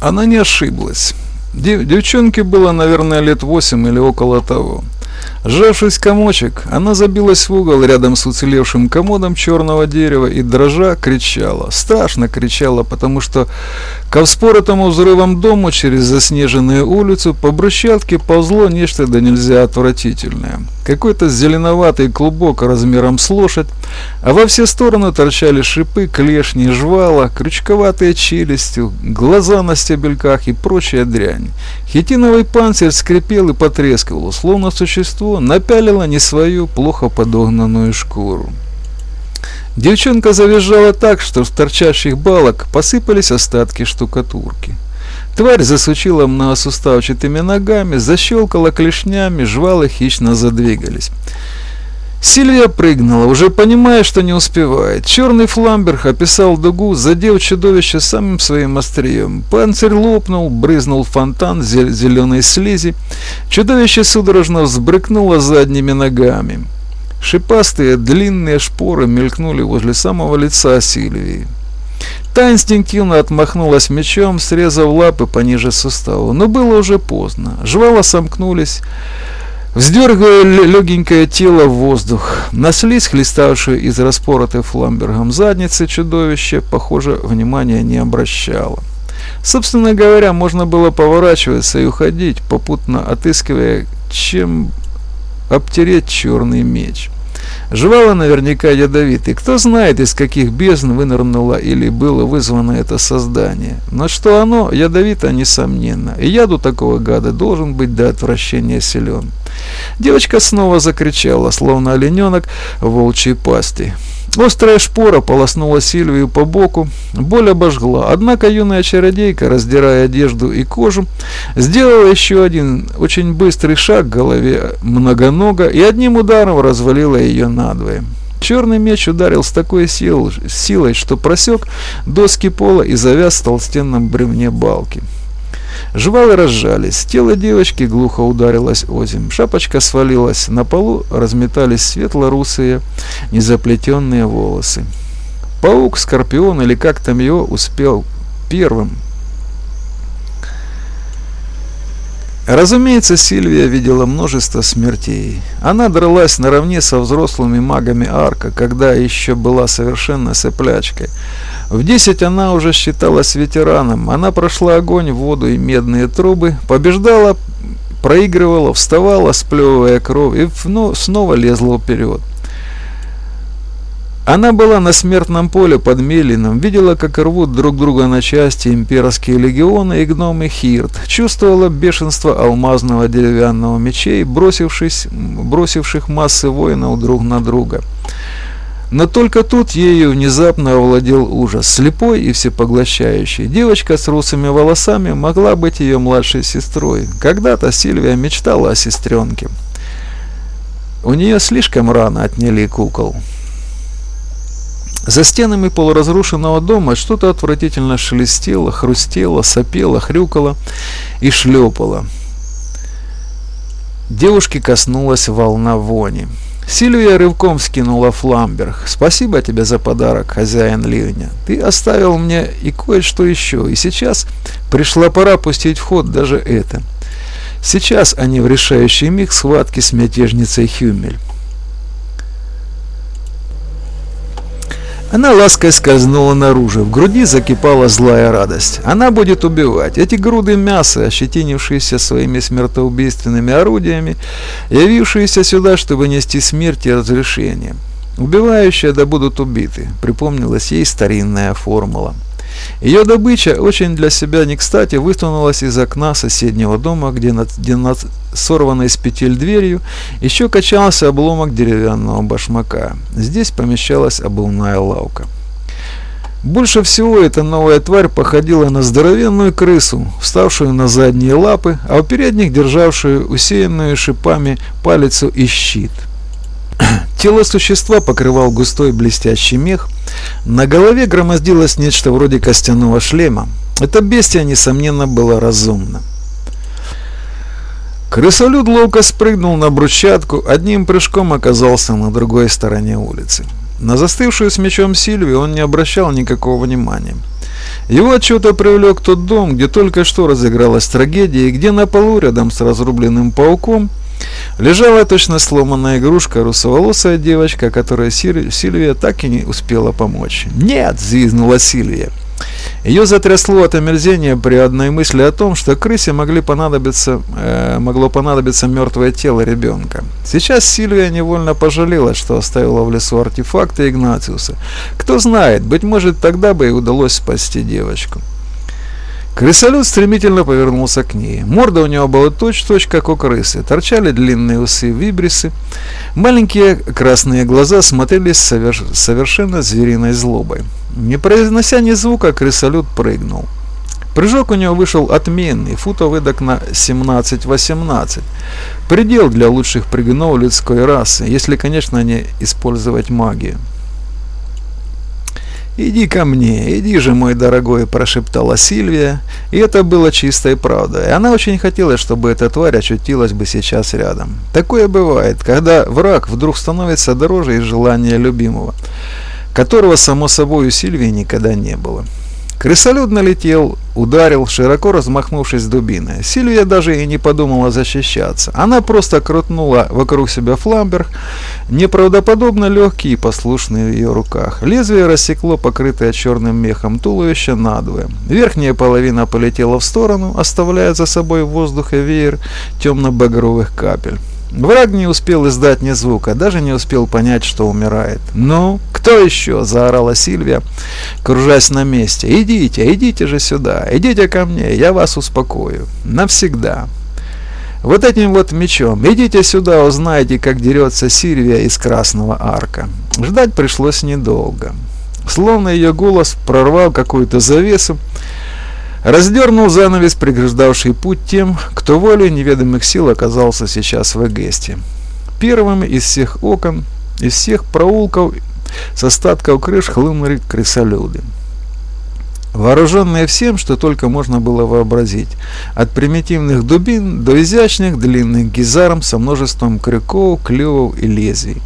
Она не ошиблась. Дев девчонке было, наверное, лет восемь или около того. Сжавшись комочек, она забилась в угол рядом с уцелевшим комодом черного дерева и дрожа кричала. Страшно кричала, потому что к вспоротому взрывом дому через заснеженную улицу по брусчатке ползло нечто да нельзя отвратительное. Какой-то зеленоватый клубок размером с лошадь, а во все стороны торчали шипы, клешни, жвала, крючковатые челюсти, глаза на стебельках и прочая дрянь. Хитиновый панцирь скрипел и потрескивал, словно существо напялило не свою плохо подогнанную шкуру. Девчонка завизжала так, что с торчащих балок посыпались остатки штукатурки. Тварь засучила многосуставчатыми ногами, защелкала клешнями, жвалы хищно задвигались. Сильвия прыгнула, уже понимая, что не успевает. Черный фламберг описал дугу, задев чудовище самым своим острием. Панцирь лопнул, брызнул фонтан зеленой слизи. Чудовище судорожно взбрыкнуло задними ногами. Шипастые длинные шпоры мелькнули возле самого лица Сильвии. Та инстинктивно отмахнулась мечом, срезав лапы пониже сустава. Но было уже поздно. Жвала сомкнулись, вздергивая легенькое тело в воздух. На слизь, хлеставшую из распоротой фламбергом задницы, чудовище, похоже, внимания не обращало. Собственно говоря, можно было поворачиваться и уходить, попутно отыскивая, чем обтереть черный меч. Жевала наверняка ядовитый. Кто знает, из каких бездн вынырнуло или было вызвано это создание. Но что оно ядовито, несомненно. И яду такого гада должен быть до отвращения силен. Девочка снова закричала, словно олененок в волчьей пасти. Острая шпора полоснула Сильвию по боку, боль обожгла. Однако юная чародейка, раздирая одежду и кожу, сделала еще один очень быстрый шаг к голове многонога и одним ударом развалила ее надвое. Черный меч ударил с такой сил, силой, что просек доски пола и завяз в толстенном бревне балки. Жвалы разжались, тело девочки глухо ударилось озим, шапочка свалилась, на полу разметались светло-русые незаплетенные волосы. Паук, скорпион или как там его успел первым. Разумеется, Сильвия видела множество смертей. Она дралась наравне со взрослыми магами Арка, когда еще была совершенно соплячкой. В 10 она уже считалась ветераном. Она прошла огонь, воду и медные трубы, побеждала, проигрывала, вставала, сплевывая кровь и ну, снова лезла вперед. Она была на смертном поле под Мелином, видела, как рвут друг друга на части имперские легионы и гномы Хирт, чувствовала бешенство алмазного деревянного мечей, бросившись, бросивших массы воинов друг на друга. Но только тут ею внезапно овладел ужас, слепой и всепоглощающий. Девочка с русыми волосами могла быть ее младшей сестрой. Когда-то Сильвия мечтала о сестренке. У нее слишком рано отняли кукол. За стенами полуразрушенного дома что-то отвратительно шелестело, хрустело, сопело, хрюкало и шлепало. Девушки коснулась волна вони. Сильвия рывком скинула фламберг. «Спасибо тебе за подарок, хозяин ливня. Ты оставил мне и кое-что еще, и сейчас пришла пора пустить в ход даже это. Сейчас они в решающий миг схватки с мятежницей Хюмель. Она лаской скользнула наружу, в груди закипала злая радость. Она будет убивать. Эти груды мяса, ощетинившиеся своими смертоубийственными орудиями, явившиеся сюда, чтобы нести смерть и разрешение. Убивающие да будут убиты, припомнилась ей старинная формула. Ее добыча очень для себя не кстати высунулась из окна соседнего дома, где над, где над сорванной с петель дверью еще качался обломок деревянного башмака. Здесь помещалась обувная лавка. Больше всего эта новая тварь походила на здоровенную крысу, вставшую на задние лапы, а у передних державшую усеянную шипами палицу и щит – Тело существа покрывал густой блестящий мех. На голове громоздилось нечто вроде костяного шлема. Это бестия, несомненно, было разумно. Крысолюд ловко спрыгнул на брусчатку, одним прыжком оказался на другой стороне улицы. На застывшую с мечом Сильвию он не обращал никакого внимания. Его отчета привлек тот дом, где только что разыгралась трагедия, и где на полу рядом с разрубленным пауком лежала точно сломанная игрушка русоволосая девочка, которой Сильвия так и не успела помочь. «Нет!» – взвизгнула Сильвия. Ее затрясло от омерзения при одной мысли о том, что крысе могли понадобиться, э, могло понадобиться мертвое тело ребенка. Сейчас Сильвия невольно пожалела, что оставила в лесу артефакты Игнатиуса. Кто знает, быть может тогда бы и удалось спасти девочку. Крысолют стремительно повернулся к ней. Морда у него была точь-точь, как у крысы. Торчали длинные усы вибрисы. Маленькие красные глаза смотрелись соверш... совершенно звериной злобой. Не произнося ни звука, крысолют прыгнул. Прыжок у него вышел отменный, футов эдак на 17-18. Предел для лучших прыгунов людской расы, если, конечно, не использовать магию. «Иди ко мне, иди же, мой дорогой», – прошептала Сильвия, и это было чистой правдой. Она очень хотела, чтобы эта тварь очутилась бы сейчас рядом. Такое бывает, когда враг вдруг становится дороже из желания любимого, которого, само собой, у Сильвии никогда не было. Крысолюд налетел, ударил, широко размахнувшись дубиной. Сильвия даже и не подумала защищаться. Она просто крутнула вокруг себя фламберг, неправдоподобно легкий и послушный в ее руках. Лезвие рассекло покрытое черным мехом туловище надвое. Верхняя половина полетела в сторону, оставляя за собой в воздухе веер темно-багровых капель. Враг не успел издать ни звука, даже не успел понять, что умирает. «Ну, кто еще?» – заорала Сильвия, кружась на месте. «Идите, идите же сюда, идите ко мне, я вас успокою. Навсегда». Вот этим вот мечом. Идите сюда, узнаете, как дерется Сильвия из Красного Арка. Ждать пришлось недолго. Словно ее голос прорвал какую-то завесу, Раздернул занавес, преграждавший путь тем, кто волей неведомых сил оказался сейчас в Эгесте. Первым из всех окон, из всех проулков, с остатков крыш хлынули крысолюды. Вооруженные всем, что только можно было вообразить, от примитивных дубин до изящных длинных гизарм со множеством крюков, клювов и лезвий.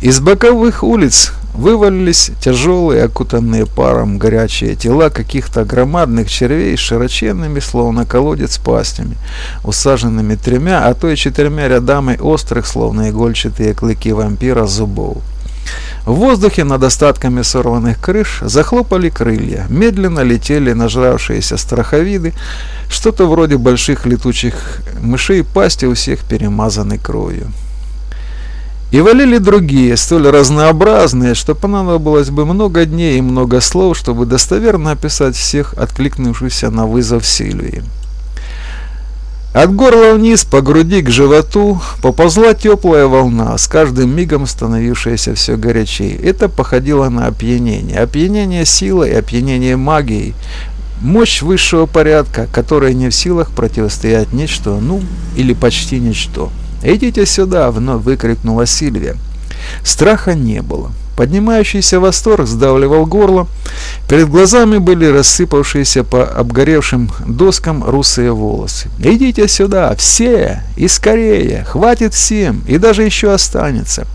Из боковых улиц Вывалились тяжелые, окутанные паром горячие тела каких-то громадных червей с широченными, словно колодец, пастями, усаженными тремя, а то и четырьмя рядами острых, словно игольчатые клыки вампира, зубов. В воздухе над остатками сорванных крыш захлопали крылья, медленно летели нажравшиеся страховиды, что-то вроде больших летучих мышей, пасти у всех перемазаны кровью. И валили другие, столь разнообразные, что понадобилось бы много дней и много слов, чтобы достоверно описать всех откликнувшихся на вызов Сильвии. От горла вниз по груди к животу поползла теплая волна, с каждым мигом становившаяся все горячей. Это походило на опьянение. Опьянение силой, опьянение магией. Мощь высшего порядка, которая не в силах противостоять ничто, ну или почти ничто. «Идите сюда!» — вновь выкрикнула Сильвия. Страха не было. Поднимающийся восторг сдавливал горло. Перед глазами были рассыпавшиеся по обгоревшим доскам русые волосы. «Идите сюда! Все! И скорее! Хватит всем! И даже еще останется!»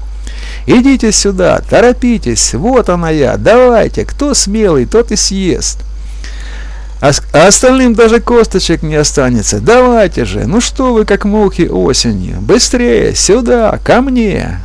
«Идите сюда! Торопитесь! Вот она я! Давайте! Кто смелый, тот и съест!» А, а остальным даже косточек не останется. Давайте же, ну что вы как мухи осенью. Быстрее, сюда, ко мне.